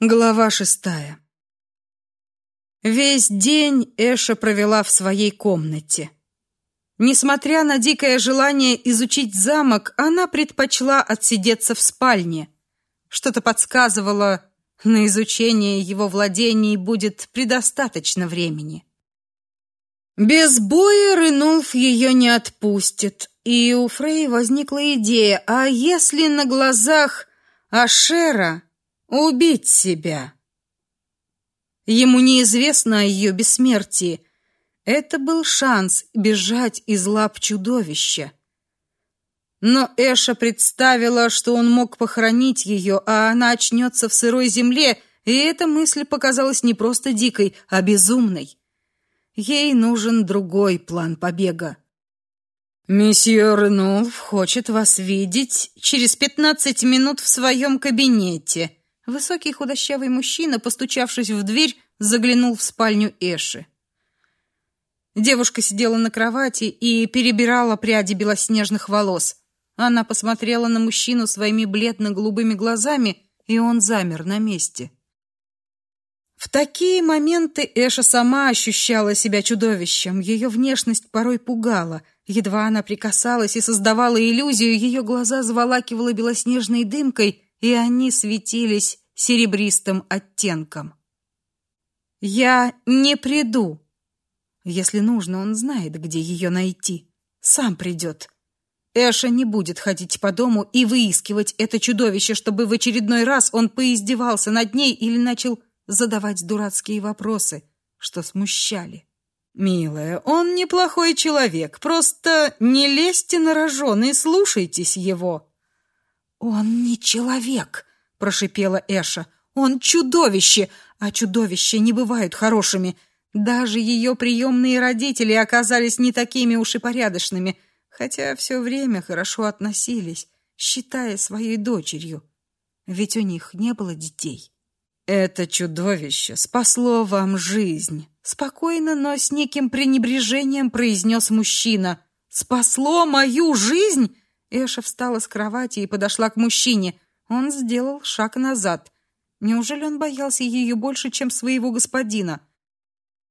Глава шестая. Весь день Эша провела в своей комнате. Несмотря на дикое желание изучить замок, она предпочла отсидеться в спальне. Что-то подсказывало, на изучение его владений будет предостаточно времени. Без боя Ренулф ее не отпустит, и у Фрей возникла идея, а если на глазах Ашера Убить себя. Ему неизвестно о ее бессмертии. Это был шанс бежать из лап чудовища. Но Эша представила, что он мог похоронить ее, а она очнется в сырой земле, и эта мысль показалась не просто дикой, а безумной. Ей нужен другой план побега. Месье Ренулф хочет вас видеть через пятнадцать минут в своем кабинете. Высокий худощавый мужчина, постучавшись в дверь, заглянул в спальню Эши. Девушка сидела на кровати и перебирала пряди белоснежных волос. Она посмотрела на мужчину своими бледно-голубыми глазами, и он замер на месте. В такие моменты Эша сама ощущала себя чудовищем. Ее внешность порой пугала. Едва она прикасалась и создавала иллюзию, ее глаза заволакивало белоснежной дымкой, и они светились серебристым оттенком. Я не приду. Если нужно, он знает, где ее найти. Сам придет. Эша не будет ходить по дому и выискивать это чудовище, чтобы в очередной раз он поиздевался над ней или начал задавать дурацкие вопросы, что смущали. Милая, он неплохой человек, просто не лезьте на рожон и слушайтесь его. Он не человек, прошипела Эша. Он чудовище, а чудовища не бывают хорошими. Даже ее приемные родители оказались не такими уж и порядочными, хотя все время хорошо относились, считая своей дочерью. Ведь у них не было детей. Это чудовище спасло вам жизнь, спокойно, но с неким пренебрежением произнес мужчина. Спасло мою жизнь? Эша встала с кровати и подошла к мужчине. Он сделал шаг назад. Неужели он боялся ее больше, чем своего господина?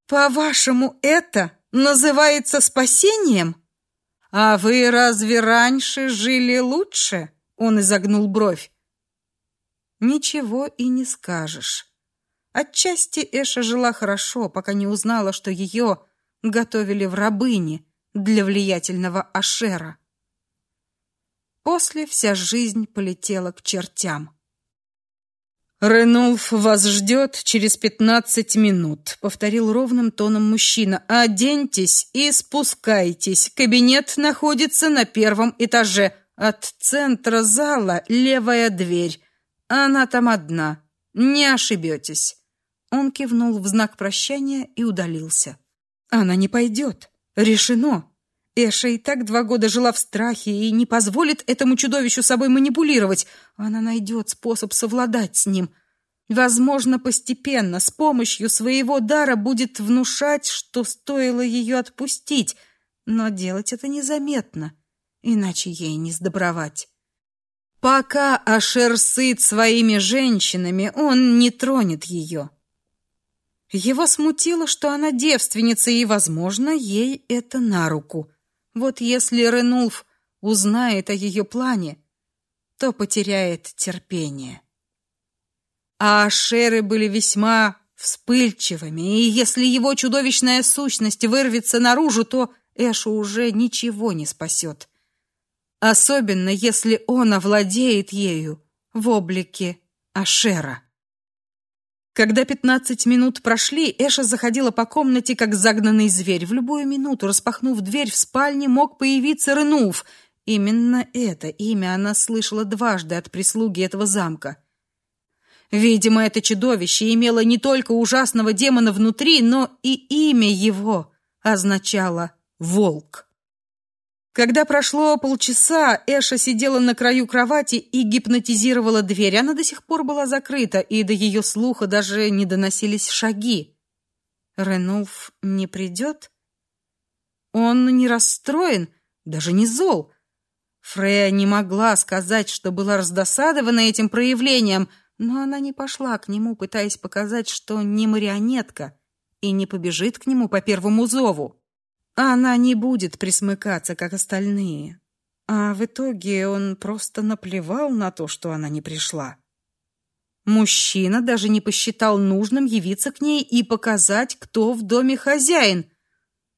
По-вашему, это называется спасением? А вы разве раньше жили лучше? Он изогнул бровь. Ничего и не скажешь. Отчасти Эша жила хорошо, пока не узнала, что ее готовили в рабыни для влиятельного Ашера. После вся жизнь полетела к чертям. Ренулф вас ждет через пятнадцать минут, повторил ровным тоном мужчина. Оденьтесь и спускайтесь. Кабинет находится на первом этаже. От центра зала левая дверь. Она там одна. Не ошибетесь. Он кивнул в знак прощания и удалился. Она не пойдет. Решено. Эша и так два года жила в страхе и не позволит этому чудовищу собой манипулировать. Она найдет способ совладать с ним. Возможно, постепенно, с помощью своего дара будет внушать, что стоило ее отпустить, но делать это незаметно, иначе ей не сдобровать. Пока Ашер сыт своими женщинами, он не тронет ее. Его смутило, что она девственница, и, возможно, ей это на руку. Вот если Ренулф узнает о ее плане, то потеряет терпение. А шеры были весьма вспыльчивыми, и если его чудовищная сущность вырвется наружу, то Эшу уже ничего не спасет. Особенно если он овладеет ею в облике Ашера. Когда пятнадцать минут прошли, Эша заходила по комнате как загнанный зверь. В любую минуту, распахнув дверь в спальне, мог появиться Ренуф. Именно это имя она слышала дважды от прислуги этого замка. Видимо, это чудовище имело не только ужасного демона внутри, но и имя его означало волк. Когда прошло полчаса, Эша сидела на краю кровати и гипнотизировала дверь. Она до сих пор была закрыта, и до ее слуха даже не доносились шаги. Ренулф не придет? Он не расстроен, даже не зол. Фрея не могла сказать, что была раздосадована этим проявлением, но она не пошла к нему, пытаясь показать, что не марионетка и не побежит к нему по первому зову. Она не будет присмыкаться, как остальные. А в итоге он просто наплевал на то, что она не пришла. Мужчина даже не посчитал нужным явиться к ней и показать, кто в доме хозяин.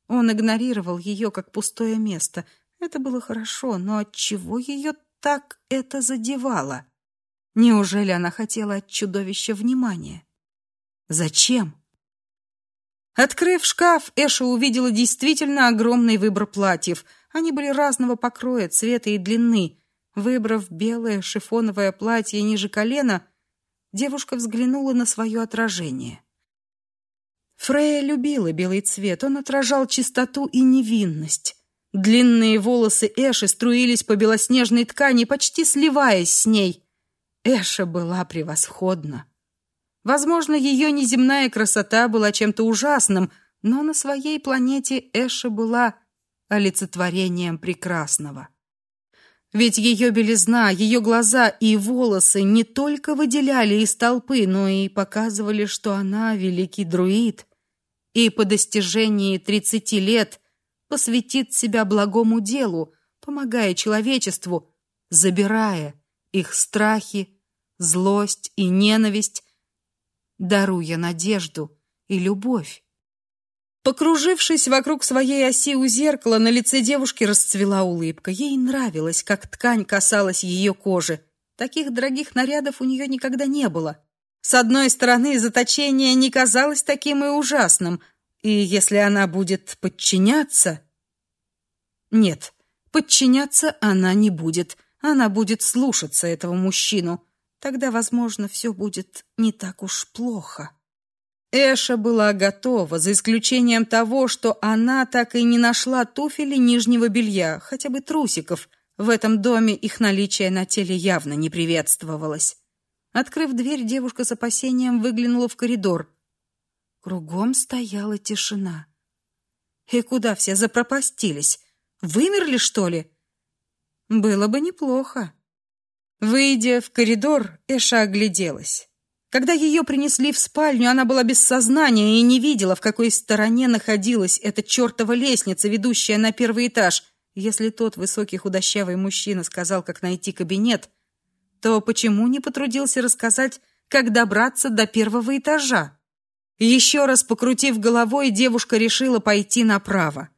Он игнорировал ее как пустое место. Это было хорошо, но от чего ее так это задевало? Неужели она хотела от чудовища внимания? Зачем? Открыв шкаф, Эша увидела действительно огромный выбор платьев. Они были разного покроя, цвета и длины. Выбрав белое шифоновое платье ниже колена, девушка взглянула на свое отражение. Фрея любила белый цвет, он отражал чистоту и невинность. Длинные волосы Эши струились по белоснежной ткани, почти сливаясь с ней. Эша была превосходна. Возможно, ее неземная красота была чем-то ужасным, но на своей планете Эша была олицетворением прекрасного. Ведь ее белизна, ее глаза и волосы не только выделяли из толпы, но и показывали, что она великий друид, и по достижении тридцати лет посвятит себя благому делу, помогая человечеству, забирая их страхи, злость и ненависть даруя надежду и любовь. Покружившись вокруг своей оси у зеркала, на лице девушки расцвела улыбка. Ей нравилось, как ткань касалась ее кожи. Таких дорогих нарядов у нее никогда не было. С одной стороны, заточение не казалось таким и ужасным, и если она будет подчиняться... Нет, подчиняться она не будет. Она будет слушаться этого мужчину. Тогда, возможно, все будет не так уж плохо. Эша была готова, за исключением того, что она так и не нашла туфель и нижнего белья, хотя бы трусиков. В этом доме их наличие на теле явно не приветствовалось. Открыв дверь, девушка с опасением выглянула в коридор. Кругом стояла тишина. И куда все запропастились? Вымерли, что ли? Было бы неплохо. Выйдя в коридор, Эша огляделась. Когда ее принесли в спальню, она была без сознания и не видела, в какой стороне находилась эта чертова лестница, ведущая на первый этаж. Если тот высокий худощавый мужчина сказал, как найти кабинет, то почему не потрудился рассказать, как добраться до первого этажа? Еще раз покрутив головой, девушка решила пойти направо.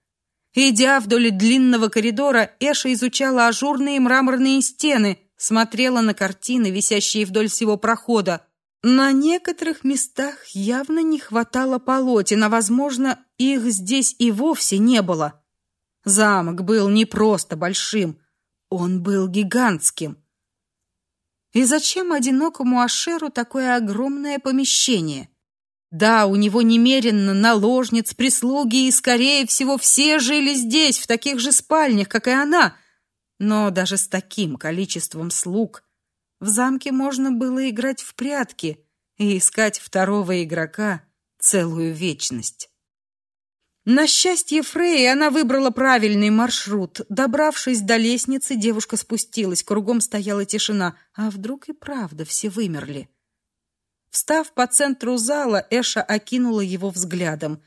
Идя вдоль длинного коридора, Эша изучала ажурные мраморные стены, смотрела на картины, висящие вдоль всего прохода. На некоторых местах явно не хватало полотен, а, возможно, их здесь и вовсе не было. Замок был не просто большим, он был гигантским. И зачем одинокому Ашеру такое огромное помещение? Да, у него немерено наложниц, прислуги, и, скорее всего, все жили здесь, в таких же спальнях, как и она — но даже с таким количеством слуг в замке можно было играть в прятки и искать второго игрока целую вечность. На счастье Фреи она выбрала правильный маршрут. Добравшись до лестницы, девушка спустилась. Кругом стояла тишина. А вдруг и правда все вымерли? Встав по центру зала, Эша окинула его взглядом.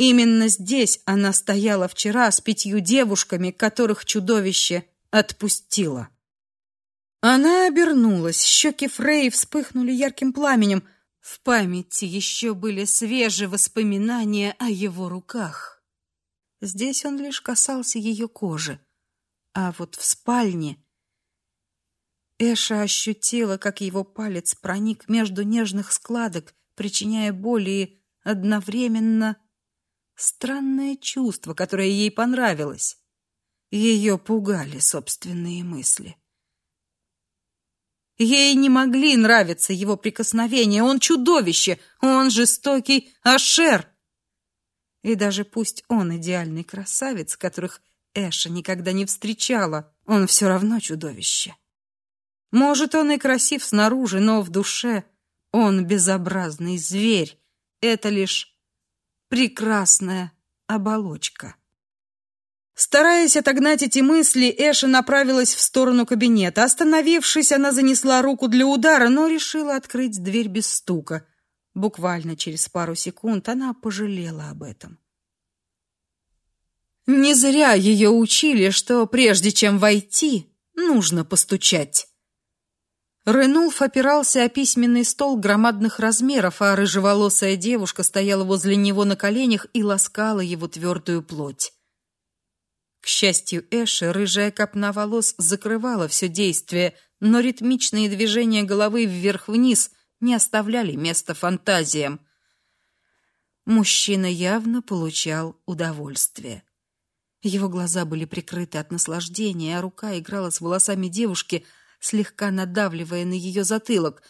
Именно здесь она стояла вчера с пятью девушками, которых чудовище отпустила. Она обернулась, щеки Фрей вспыхнули ярким пламенем. В памяти еще были свежие воспоминания о его руках. Здесь он лишь касался ее кожи, а вот в спальне Эша ощутила, как его палец проник между нежных складок, причиняя боль и одновременно странное чувство, которое ей понравилось. Ее пугали собственные мысли. Ей не могли нравиться его прикосновения. Он чудовище, он жестокий Ашер. И даже пусть он идеальный красавец, которых Эша никогда не встречала, он все равно чудовище. Может, он и красив снаружи, но в душе он безобразный зверь. Это лишь прекрасная оболочка. Стараясь отогнать эти мысли, Эша направилась в сторону кабинета. Остановившись, она занесла руку для удара, но решила открыть дверь без стука. Буквально через пару секунд она пожалела об этом. Не зря ее учили, что прежде чем войти, нужно постучать. Ренулф опирался о письменный стол громадных размеров, а рыжеволосая девушка стояла возле него на коленях и ласкала его твердую плоть. К счастью Эши, рыжая копна волос закрывала все действие, но ритмичные движения головы вверх-вниз не оставляли места фантазиям. Мужчина явно получал удовольствие. Его глаза были прикрыты от наслаждения, а рука играла с волосами девушки, слегка надавливая на ее затылок.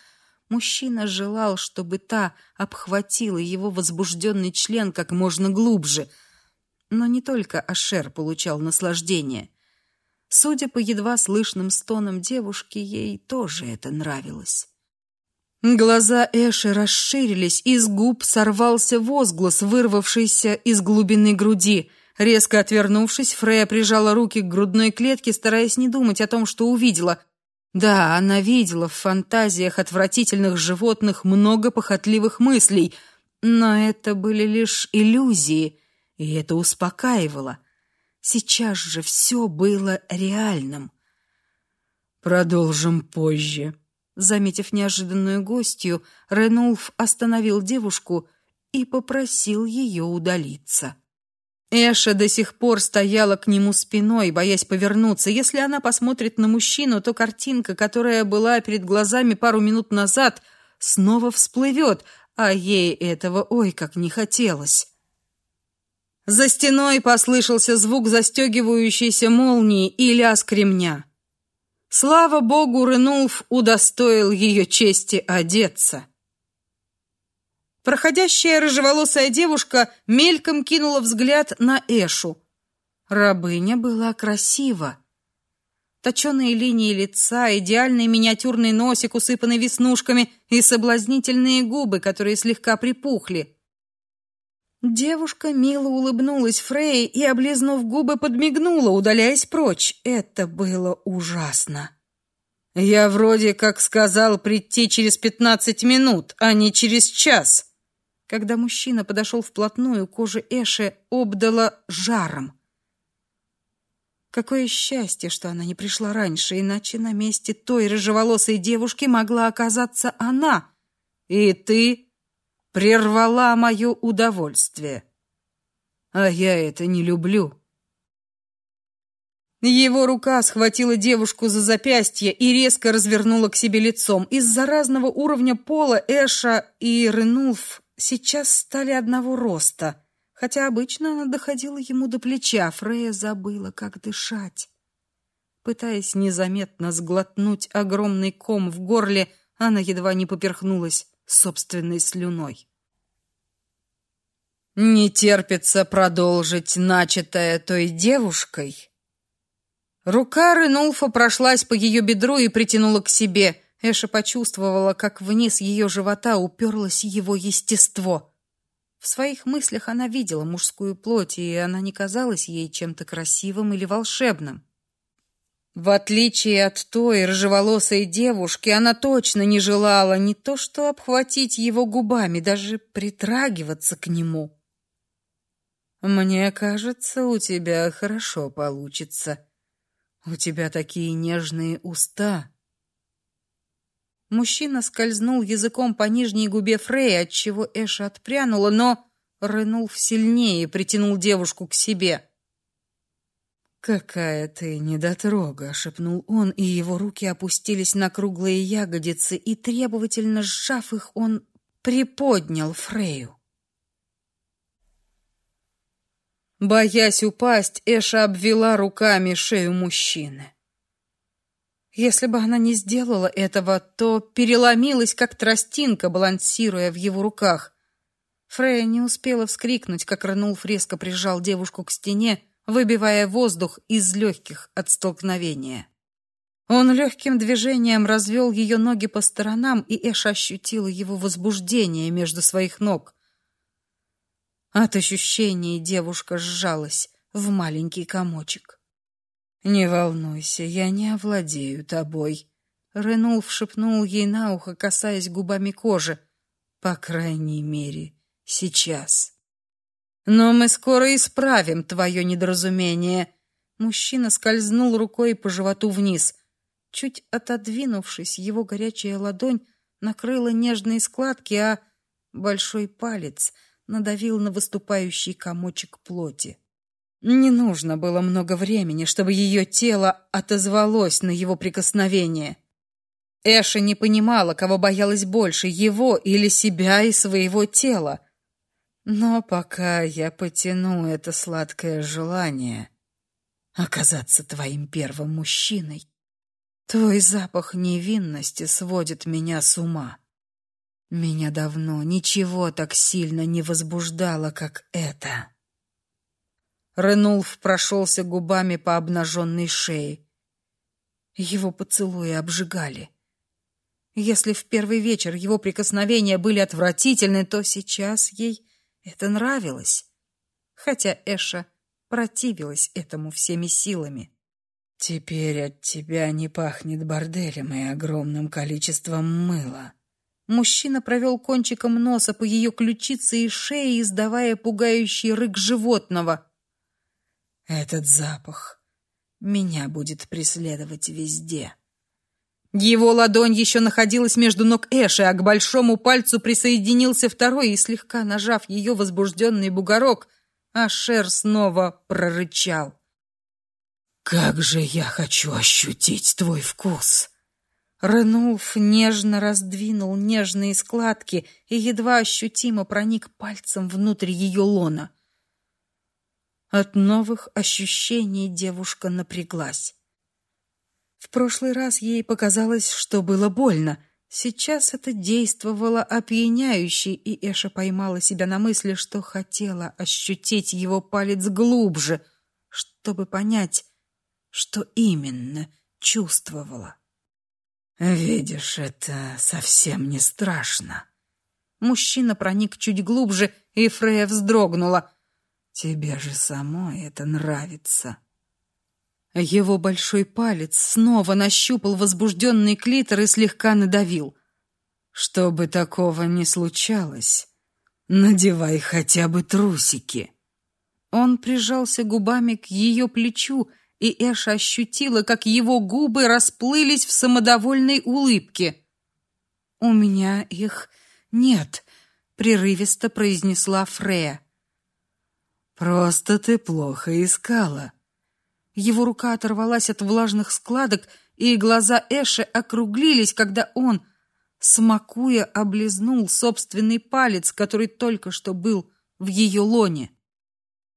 Мужчина желал, чтобы та обхватила его возбужденный член как можно глубже — но не только Ашер получал наслаждение. Судя по едва слышным стонам девушки, ей тоже это нравилось. Глаза Эши расширились, из губ сорвался возглас, вырвавшийся из глубины груди. Резко отвернувшись, Фрея прижала руки к грудной клетке, стараясь не думать о том, что увидела. Да, она видела в фантазиях отвратительных животных много похотливых мыслей, но это были лишь иллюзии — и это успокаивало. Сейчас же все было реальным. Продолжим позже. Заметив неожиданную гостью, Ренулф остановил девушку и попросил ее удалиться. Эша до сих пор стояла к нему спиной, боясь повернуться. Если она посмотрит на мужчину, то картинка, которая была перед глазами пару минут назад, снова всплывет, а ей этого ой как не хотелось. За стеной послышался звук застегивающейся молнии и лязг ремня. Слава богу, Ренулф удостоил ее чести одеться. Проходящая рыжеволосая девушка мельком кинула взгляд на Эшу. Рабыня была красива. Точеные линии лица, идеальный миниатюрный носик, усыпанный веснушками, и соблазнительные губы, которые слегка припухли. Девушка мило улыбнулась Фрей и, облизнув губы, подмигнула, удаляясь прочь. Это было ужасно. Я вроде как сказал прийти через пятнадцать минут, а не через час. Когда мужчина подошел вплотную, кожа Эши обдала жаром. Какое счастье, что она не пришла раньше, иначе на месте той рыжеволосой девушки могла оказаться она. И ты прервала мое удовольствие. А я это не люблю. Его рука схватила девушку за запястье и резко развернула к себе лицом. Из-за разного уровня пола Эша и Ренулф сейчас стали одного роста, хотя обычно она доходила ему до плеча. Фрея забыла, как дышать. Пытаясь незаметно сглотнуть огромный ком в горле, она едва не поперхнулась собственной слюной. Не терпится продолжить начатое той девушкой. Рука Ренулфа прошлась по ее бедру и притянула к себе. Эша почувствовала, как вниз ее живота уперлось его естество. В своих мыслях она видела мужскую плоть, и она не казалась ей чем-то красивым или волшебным. В отличие от той рыжеволосой девушки, она точно не желала не то что обхватить его губами, даже притрагиваться к нему. «Мне кажется, у тебя хорошо получится. У тебя такие нежные уста». Мужчина скользнул языком по нижней губе Фрей, отчего Эша отпрянула, но рынул сильнее и притянул девушку к себе. «Какая ты недотрога!» — шепнул он, и его руки опустились на круглые ягодицы, и, требовательно сжав их, он приподнял Фрею. Боясь упасть, Эша обвела руками шею мужчины. Если бы она не сделала этого, то переломилась, как тростинка, балансируя в его руках. Фрея не успела вскрикнуть, как Ранулф резко прижал девушку к стене, выбивая воздух из легких от столкновения. Он легким движением развел ее ноги по сторонам, и Эша ощутила его возбуждение между своих ног. От ощущений девушка сжалась, в маленький комочек. «Не волнуйся, я не овладею тобой», — Ренулф шепнул ей на ухо, касаясь губами кожи. «По крайней мере, сейчас». «Но мы скоро исправим твое недоразумение». Мужчина скользнул рукой по животу вниз. Чуть отодвинувшись, его горячая ладонь накрыла нежные складки, а большой палец надавил на выступающий комочек плоти. Не нужно было много времени, чтобы ее тело отозвалось на его прикосновение. Эша не понимала, кого боялась больше, его или себя и своего тела. Но пока я потяну это сладкое желание оказаться твоим первым мужчиной, твой запах невинности сводит меня с ума. Меня давно ничего так сильно не возбуждало, как это. Ренулф прошелся губами по обнаженной шее. Его поцелуи обжигали. Если в первый вечер его прикосновения были отвратительны, то сейчас ей это нравилось. Хотя Эша противилась этому всеми силами. «Теперь от тебя не пахнет борделем и огромным количеством мыла», Мужчина провел кончиком носа по ее ключице и шее, издавая пугающий рык животного. Этот запах меня будет преследовать везде. Его ладонь еще находилась между ног Эши, а к большому пальцу присоединился второй, и слегка нажав ее возбужденный бугорок, Ашер снова прорычал. «Как же я хочу ощутить твой вкус!» Ренулф нежно раздвинул нежные складки и едва ощутимо проник пальцем внутрь ее лона. От новых ощущений девушка напряглась. В прошлый раз ей показалось, что было больно. Сейчас это действовало опьяняюще, и Эша поймала себя на мысли, что хотела ощутить его палец глубже, чтобы понять, что именно чувствовала. Видишь, это совсем не страшно. Мужчина проник чуть глубже, и Фрея вздрогнула. Тебе же самой это нравится. Его большой палец снова нащупал возбужденный клитор и слегка надавил. Чтобы такого не случалось, надевай хотя бы трусики. Он прижался губами к ее плечу и Эша ощутила, как его губы расплылись в самодовольной улыбке. «У меня их нет», — прерывисто произнесла Фрея. «Просто ты плохо искала». Его рука оторвалась от влажных складок, и глаза Эши округлились, когда он, смакуя, облизнул собственный палец, который только что был в ее лоне.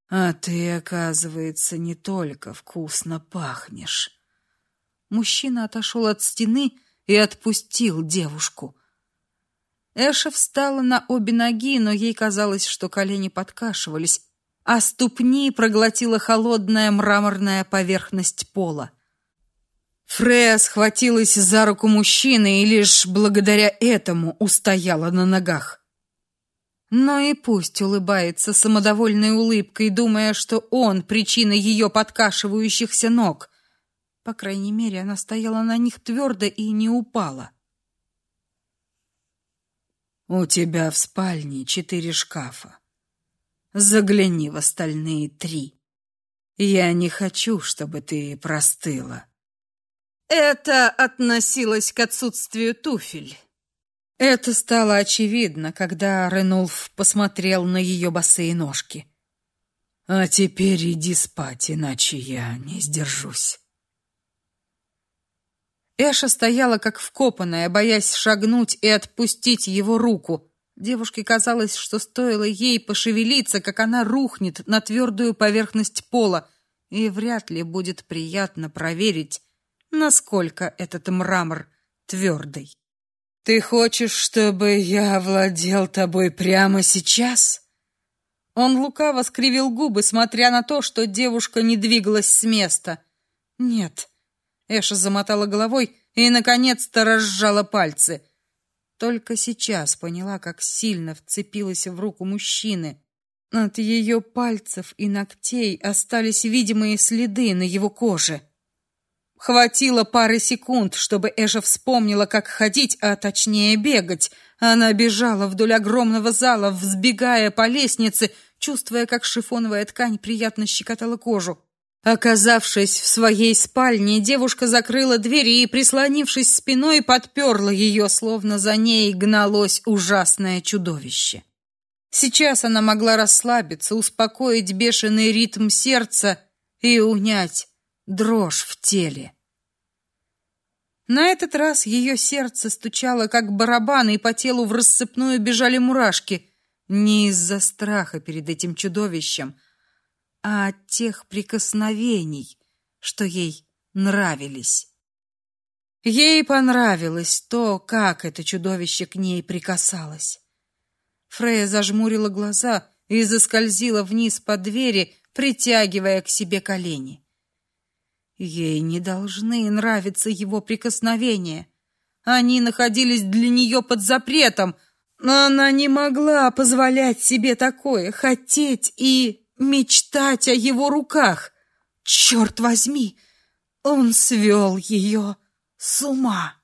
А ты, оказывается, не только вкусно пахнешь. Мужчина отошел от стены и отпустил девушку. Эша встала на обе ноги, но ей казалось, что колени подкашивались, а ступни проглотила холодная мраморная поверхность пола. Фрея схватилась за руку мужчины и лишь благодаря этому устояла на ногах. Но и пусть улыбается самодовольной улыбкой, думая, что он причина ее подкашивающихся ног. По крайней мере, она стояла на них твердо и не упала. У тебя в спальне четыре шкафа. Загляни в остальные три. Я не хочу, чтобы ты простыла. Это относилось к отсутствию туфель. Это стало очевидно, когда Ренулф посмотрел на ее босые ножки. А теперь иди спать, иначе я не сдержусь. Эша стояла как вкопанная, боясь шагнуть и отпустить его руку. Девушке казалось, что стоило ей пошевелиться, как она рухнет на твердую поверхность пола, и вряд ли будет приятно проверить, насколько этот мрамор твердый. Ты хочешь, чтобы я овладел тобой прямо сейчас? Он лукаво скривил губы, смотря на то, что девушка не двигалась с места. Нет. Эша замотала головой и наконец-то разжала пальцы. Только сейчас поняла, как сильно вцепилась в руку мужчины. От ее пальцев и ногтей остались видимые следы на его коже. Хватило пары секунд, чтобы Эжа вспомнила, как ходить, а точнее бегать. Она бежала вдоль огромного зала, взбегая по лестнице, чувствуя, как шифоновая ткань приятно щекотала кожу. Оказавшись в своей спальне, девушка закрыла дверь и, прислонившись спиной, подперла ее, словно за ней гналось ужасное чудовище. Сейчас она могла расслабиться, успокоить бешеный ритм сердца и унять дрожь в теле. На этот раз ее сердце стучало как барабан, и по телу в рассыпную бежали мурашки, не из-за страха перед этим чудовищем, а от тех прикосновений, что ей нравились. Ей понравилось то, как это чудовище к ней прикасалось. Фрея зажмурила глаза и заскользила вниз по двери, притягивая к себе колени. Ей не должны нравиться его прикосновения. Они находились для нее под запретом, но она не могла позволять себе такое, хотеть и мечтать о его руках. Черт возьми, он свел ее с ума.